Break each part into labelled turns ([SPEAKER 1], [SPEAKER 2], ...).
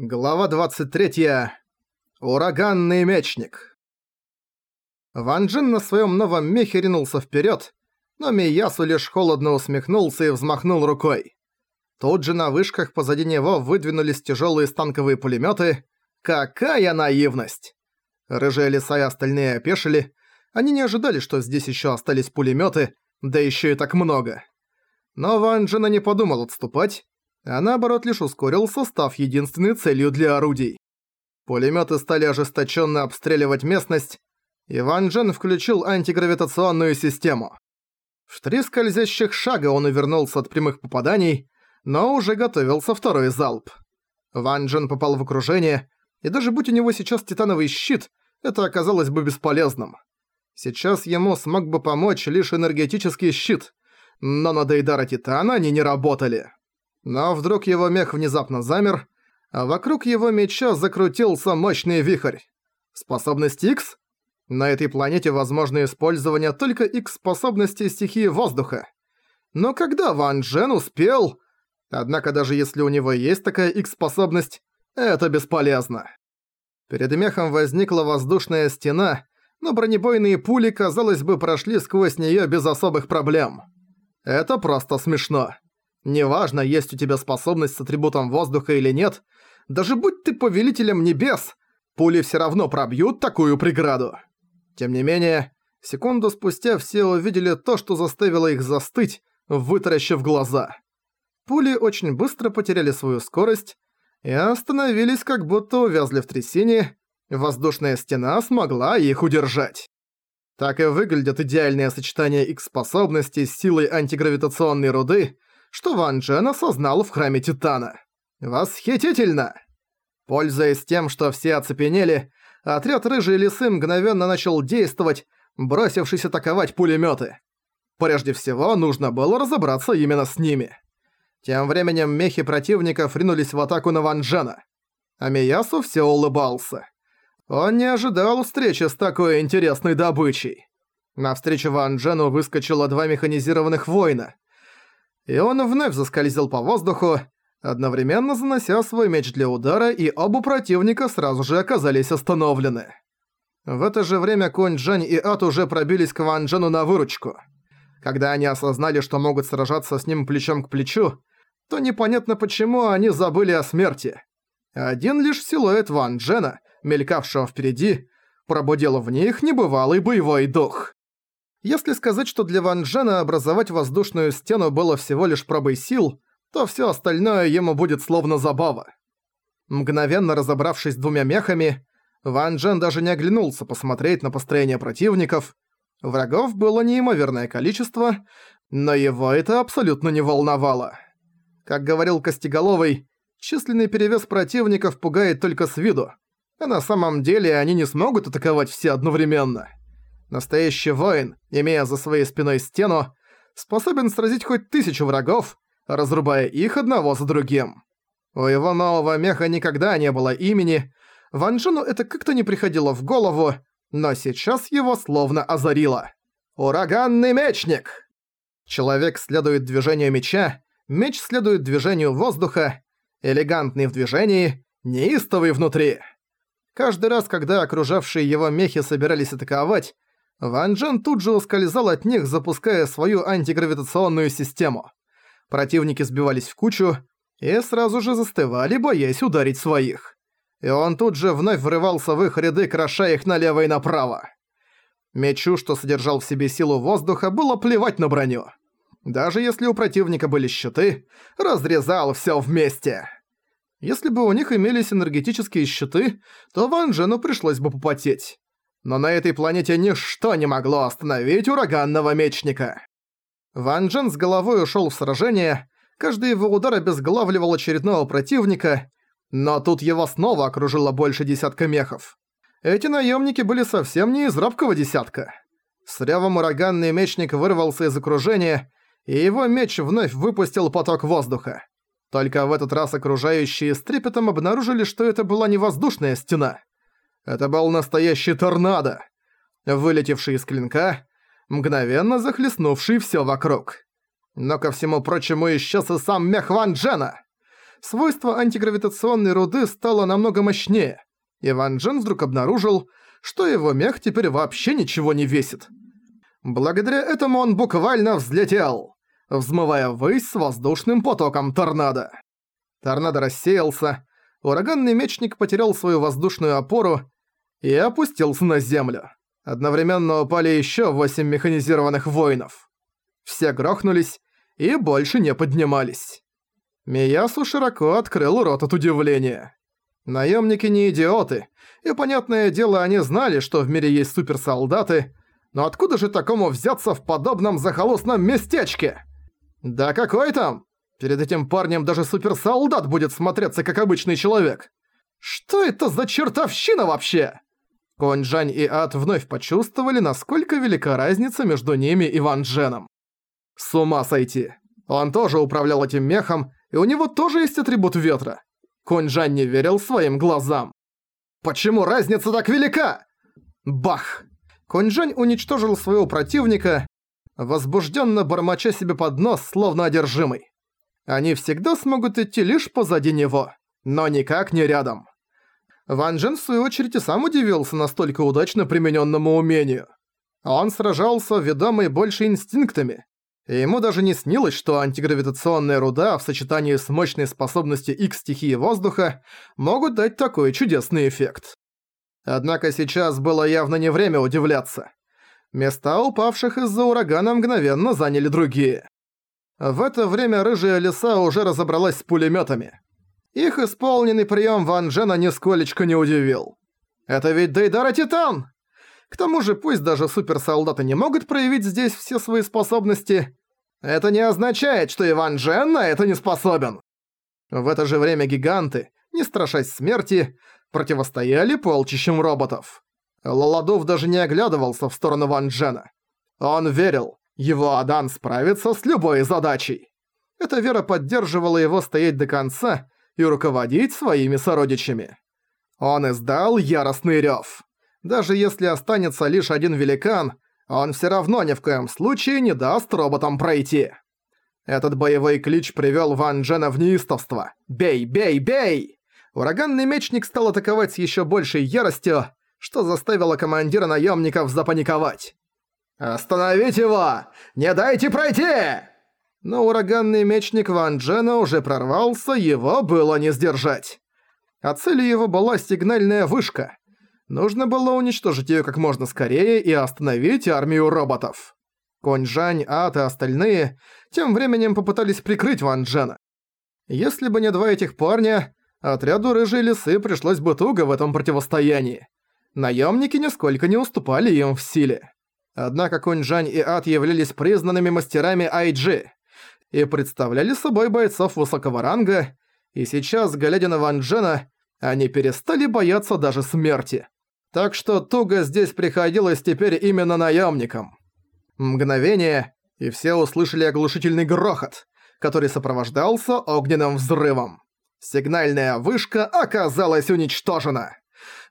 [SPEAKER 1] Глава 23. Ураганный мечник. Ван Джин на своем новом мехе ринулся вперед, но Миясу лишь холодно усмехнулся и взмахнул рукой. Тут же на вышках позади него выдвинулись тяжелые станковые пулеметы. Какая наивность! Рыжие леса и остальные опешили. Они не ожидали, что здесь еще остались пулеметы, да еще и так много. Но Ван Джина не подумал отступать, а наоборот лишь ускорил состав единственной целью для орудий. Пулеметы стали ожесточенно обстреливать местность, и Ван Джен включил антигравитационную систему. В три скользящих шага он увернулся от прямых попаданий, но уже готовился второй залп. Ван Джен попал в окружение, и даже будь у него сейчас титановый щит, это оказалось бы бесполезным. Сейчас ему смог бы помочь лишь энергетический щит, но на Дейдара Титана они не работали. Но вдруг его мех внезапно замер, а вокруг его меча закрутился мощный вихрь. Способность X? На этой планете возможно использование только X-способностей стихии воздуха. Но когда Ван Джен успел... Однако даже если у него есть такая X-способность, это бесполезно. Перед мехом возникла воздушная стена, но бронебойные пули, казалось бы, прошли сквозь неё без особых проблем. Это просто смешно. Неважно, есть у тебя способность с атрибутом воздуха или нет, даже будь ты повелителем небес, пули все равно пробьют такую преграду. Тем не менее, секунду спустя все увидели то, что заставило их застыть, вытаращив глаза. Пули очень быстро потеряли свою скорость и остановились, как будто увязли в трясине, воздушная стена смогла их удержать. Так и выглядят идеальное сочетание их способностей с силой антигравитационной руды, что Ван Джен осознал в храме Титана. Восхитительно! Пользуясь тем, что все оцепенели, отряд Рыжей Лисы мгновенно начал действовать, бросившись атаковать пулеметы. Прежде всего, нужно было разобраться именно с ними. Тем временем мехи противников ринулись в атаку на Ван Джена. А Миясу все улыбался. Он не ожидал встречи с такой интересной добычей. Навстречу Ван Джену выскочило два механизированных воина — и он вновь заскользил по воздуху, одновременно занося свой меч для удара, и оба противника сразу же оказались остановлены. В это же время Конь Джань и Ат уже пробились к Ван Джену на выручку. Когда они осознали, что могут сражаться с ним плечом к плечу, то непонятно почему они забыли о смерти. Один лишь силуэт Ван Джена, мелькавшего впереди, пробудил в них небывалый боевой дух. Если сказать, что для Ван Джена образовать воздушную стену было всего лишь пробой сил, то всё остальное ему будет словно забава. Мгновенно разобравшись с двумя мехами, Ван Джен даже не оглянулся посмотреть на построение противников. Врагов было неимоверное количество, но его это абсолютно не волновало. Как говорил Костеголовый, численный перевес противников пугает только с виду, а на самом деле они не смогут атаковать все одновременно. Настоящий воин, имея за своей спиной стену, способен сразить хоть тысячу врагов, разрубая их одного за другим. У его нового меха никогда не было имени, Ван Джену это как-то не приходило в голову, но сейчас его словно озарило. «Ураганный мечник!» Человек следует движению меча, меч следует движению воздуха, элегантный в движении, неистовый внутри. Каждый раз, когда окружавшие его мехи собирались атаковать, Ван Джен тут же ускользал от них, запуская свою антигравитационную систему. Противники сбивались в кучу и сразу же застывали, боясь ударить своих. И он тут же вновь врывался в их ряды, кроша их налево и направо. Мечу, что содержал в себе силу воздуха, было плевать на броню. Даже если у противника были щиты, разрезал всё вместе. Если бы у них имелись энергетические щиты, то Ван Джену пришлось бы попотеть но на этой планете ничто не могло остановить ураганного мечника. Ван Джен с головой ушел в сражение, каждый его удар обезглавливал очередного противника, но тут его снова окружило больше десятка мехов. Эти наемники были совсем не из рабкого десятка. С ревом ураганный мечник вырвался из окружения, и его меч вновь выпустил поток воздуха. Только в этот раз окружающие с трепетом обнаружили, что это была не воздушная стена. Это был настоящий торнадо, вылетевший из клинка, мгновенно захлестнувший всё вокруг. Но ко всему прочему исчез и сам мех Ван Джена. свойство антигравитационной руды стало намного мощнее, и Ван Джен вдруг обнаружил, что его мех теперь вообще ничего не весит. Благодаря этому он буквально взлетел, взмывая ввысь с воздушным потоком торнадо. Торнадо рассеялся, ураганный мечник потерял свою воздушную опору и опустился на землю. Одновременно упали еще восемь механизированных воинов. Все грохнулись и больше не поднимались. Миясу широко открыл рот от удивления. Наемники не идиоты, и, понятное дело, они знали, что в мире есть суперсолдаты, но откуда же такому взяться в подобном захолустном местечке? Да какой там? Перед этим парнем даже суперсолдат будет смотреться как обычный человек. Что это за чертовщина вообще? Конь-Жань и Ад вновь почувствовали, насколько велика разница между ними и Ван Дженом. С ума сойти. Он тоже управлял этим мехом, и у него тоже есть атрибут ветра. Конь-Жань не верил своим глазам. Почему разница так велика? Бах! Конь-Жань уничтожил своего противника, возбужденно бормоча себе под нос, словно одержимый. Они всегда смогут идти лишь позади него, но никак не рядом. Ван Джен в свою очередь и сам удивился настолько удачно примененному умению. Он сражался, ведомый больше инстинктами, и ему даже не снилось, что антигравитационная руда в сочетании с мощной способностью X-стихии воздуха могут дать такой чудесный эффект. Однако сейчас было явно не время удивляться. Места упавших из-за урагана мгновенно заняли другие. В это время рыжая лиса уже разобралась с пулемётами. Их исполненный прием Ван Джена нисколечко не удивил. Это ведь Дейдара Титан! К тому же, пусть даже суперсолдаты не могут проявить здесь все свои способности, это не означает, что Иван Джен на это не способен. В это же время гиганты, не страшась смерти, противостояли полчищам роботов. Лаладов даже не оглядывался в сторону Ван Джена. Он верил, его Адан справится с любой задачей. Эта вера поддерживала его стоять до конца и руководить своими сородичами. Он издал яростный рёв. Даже если останется лишь один великан, он все равно ни в коем случае не даст роботам пройти. Этот боевой клич привел Ван Джена в неистовство. «Бей, бей, бей!» Ураганный мечник стал атаковать с еще большей яростью, что заставило командира наемников запаниковать. «Остановить его! Не дайте пройти!» Но ураганный мечник Ван Джена уже прорвался, его было не сдержать. А целью его была сигнальная вышка. Нужно было уничтожить её как можно скорее и остановить армию роботов. Конь Жань, Ат и остальные тем временем попытались прикрыть Ван Джена. Если бы не два этих парня, отряду Рыжей Лисы пришлось бы туго в этом противостоянии. Наемники нисколько не уступали им в силе. Однако Конь Жань и Ат являлись признанными мастерами IG и представляли собой бойцов высокого ранга, и сейчас, глядя на Ван Джена, они перестали бояться даже смерти. Так что туго здесь приходилось теперь именно наемникам. Мгновение, и все услышали оглушительный грохот, который сопровождался огненным взрывом. Сигнальная вышка оказалась уничтожена.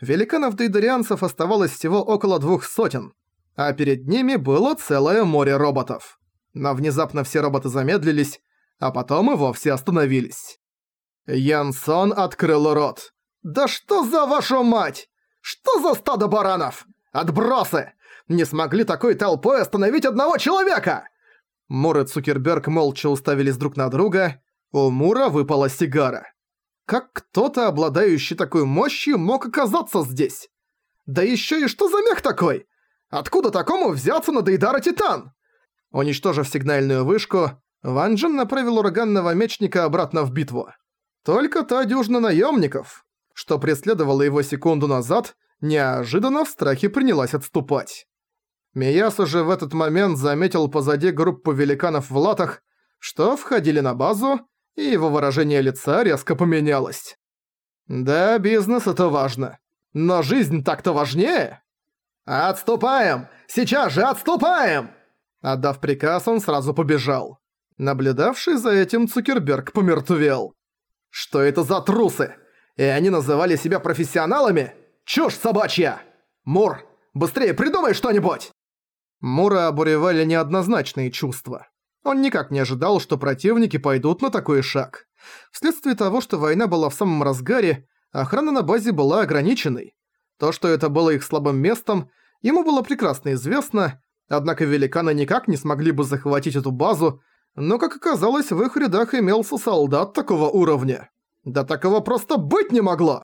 [SPEAKER 1] Великанов-дейдерианцев оставалось всего около двух сотен, а перед ними было целое море роботов. Но внезапно все роботы замедлились, а потом и вовсе остановились. Янсон открыл рот. «Да что за вашу мать!» Что за стадо баранов? Отбросы! Не смогли такой толпой остановить одного человека!» Мур и Цукерберг молча уставились друг на друга. У Мура выпала сигара. Как кто-то, обладающий такой мощью, мог оказаться здесь? Да еще и что за мех такой? Откуда такому взяться на Дейдара Титан? Уничтожив сигнальную вышку, Ван Джен направил ураганного мечника обратно в битву. Только та дюжина наемников, что преследовало его секунду назад, неожиданно в страхе принялась отступать. Миясу же в этот момент заметил позади группу великанов в латах, что входили на базу, и его выражение лица резко поменялось. Да, бизнес это важно. Но жизнь так-то важнее. «Отступаем! Сейчас же отступаем!» Отдав приказ, он сразу побежал. Наблюдавший за этим Цукерберг помертвел. «Что это за трусы? И они называли себя профессионалами? Чушь собачья! Мур, быстрее придумай что-нибудь!» Мура обуревали неоднозначные чувства. Он никак не ожидал, что противники пойдут на такой шаг. Вследствие того, что война была в самом разгаре, охрана на базе была ограниченной. То, что это было их слабым местом, ему было прекрасно известно, однако великаны никак не смогли бы захватить эту базу, но, как оказалось, в их рядах имелся солдат такого уровня. Да такого просто быть не могло!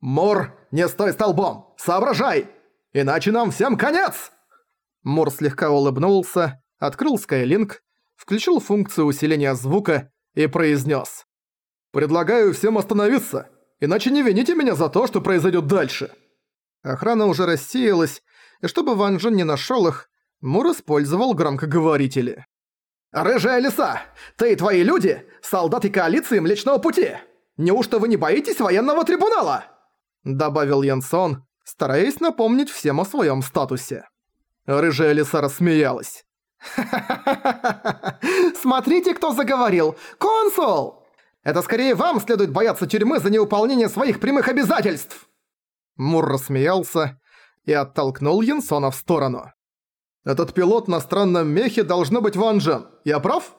[SPEAKER 1] «Мур, не стой столбом! Соображай! Иначе нам всем конец!» Мур слегка улыбнулся, открыл Skylink, включил функцию усиления звука и произнес: «Предлагаю всем остановиться, иначе не вините меня за то, что произойдет дальше». Охрана уже рассеялась, и чтобы Ван Джен не нашел их, Мур использовал громкоговорители. «Рыжая лиса! Ты и твои люди – солдаты коалиции Млечного Пути! Неужто вы не боитесь военного трибунала?» Добавил Янсон, стараясь напомнить всем о своем статусе. Рыжая лиса рассмеялась. Смотрите, кто заговорил! Консул! Это скорее вам следует бояться тюрьмы за неуполнение своих прямых обязательств!» Мур рассмеялся и оттолкнул Янсона в сторону. «Этот пилот на странном мехе должно быть Ван Джен. Я прав?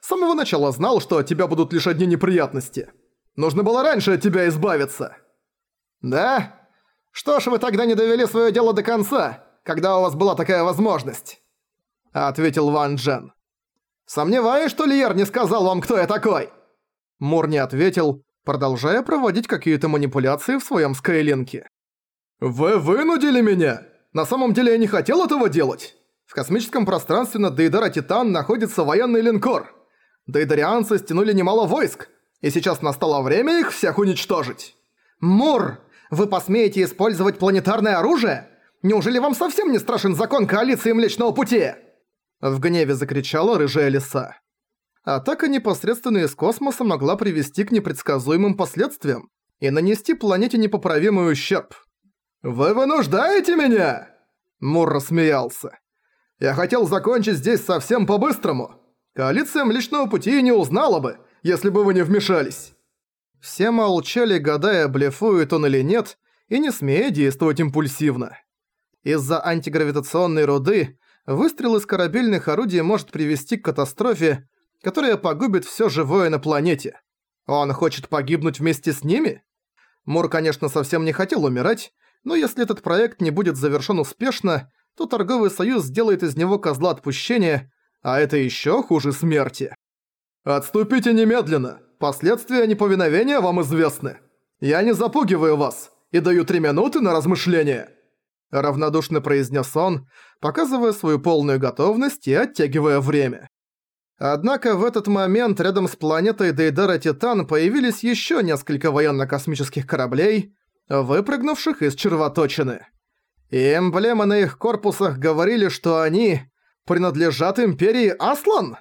[SPEAKER 1] С самого начала знал, что от тебя будут лишь одни неприятности. Нужно было раньше от тебя избавиться». «Да? Что ж вы тогда не довели свое дело до конца, когда у вас была такая возможность?» Ответил Ван Джен. «Сомневаюсь, что Льер не сказал вам, кто я такой!» Мур не ответил, продолжая проводить какие-то манипуляции в своем скайлинке. «Вы вынудили меня! На самом деле я не хотел этого делать! В космическом пространстве над Дейдара Титан находится военный линкор. Дейдарианцы стянули немало войск, и сейчас настало время их всех уничтожить!» «Мур, вы посмеете использовать планетарное оружие? Неужели вам совсем не страшен закон коалиции Млечного Пути?» В гневе закричала рыжая лиса. Атака непосредственно из космоса могла привести к непредсказуемым последствиям и нанести планете непоправимый ущерб. «Вы вынуждаете меня?» Мур рассмеялся. «Я хотел закончить здесь совсем по-быстрому. Коалиция Млечного Пути не узнала бы, если бы вы не вмешались». Все молчали, гадая, блефует он или нет, и не смея действовать импульсивно. Из-за антигравитационной руды выстрел из корабельных орудий может привести к катастрофе, которая погубит все живое на планете. Он хочет погибнуть вместе с ними? Мур, конечно, совсем не хотел умирать, но если этот проект не будет завершен успешно, то торговый союз сделает из него козла отпущения, а это еще хуже смерти. «Отступите немедленно! Последствия неповиновения вам известны! Я не запугиваю вас и даю три минуты на размышление!» равнодушно произнес он, показывая свою полную готовность и оттягивая время. Однако в этот момент рядом с планетой Дейдара Титан появились еще несколько военно-космических кораблей, выпрыгнувших из червоточины. И эмблемы на их корпусах говорили, что они принадлежат Империи Аслан?